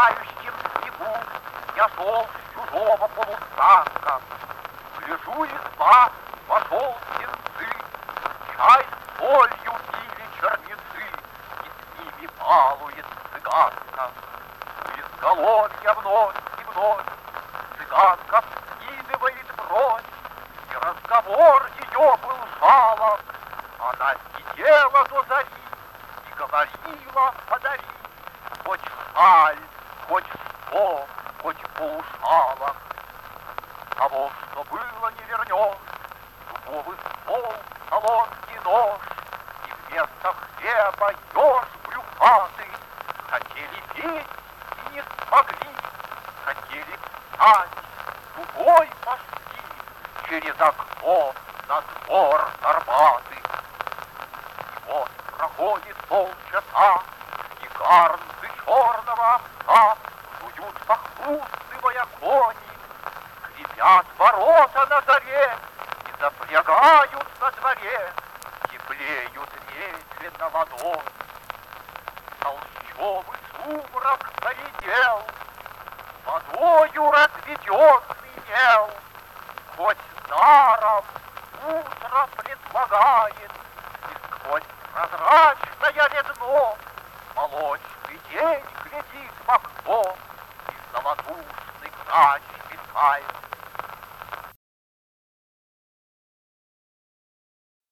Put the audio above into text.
тающем снегу Я шел чужого полустанка. Гляжу, изба, вошел птенцы, Чай с солью пили черницы, И с ними балует цыганка. У изголовья вновь и вновь Цыганка вскидывает бровь, И разговор ее был жалоб. Она сидела до зари И говорила, подари, Хоть шаль, хоть сто, хоть полушалок. Того, что было, не вернешь, Дубовый стол, солонский нож, И вместо хлеба еж брюхатый. Хотели петь и не смогли, Хотели встать, тупой пошли Через окно на двор Арбаты. И вот проходит полчаса, И гарнцы черного овса Жуют похрустывая кони, Скрипят ворота на заре И запрягают на дворе, Теплеют медленно ладони. Толщевый сумрак поредел, Водою разведенный мел, Хоть даром утро предлагает, И сквозь прозрачное редно Молочный день глядит в окно, Sommerfuß, nicht ah, reich, in reich.